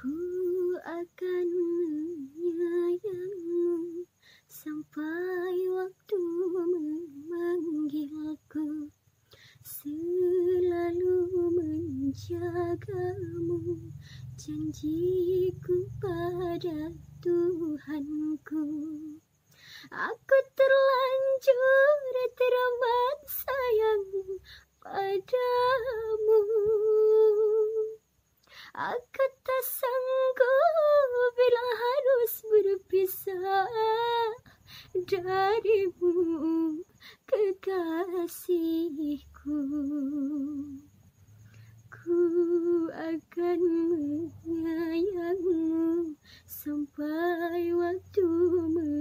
Ku akan menyayangmu sampai waktu memanggilku. Selalu menjagamu janjiku pada Tuhanku. Aku terlanjur teramat Aku tak sanggup bila harus berpisah darimu kekasihku. Ku akan menyayangmu sampai waktu menunggu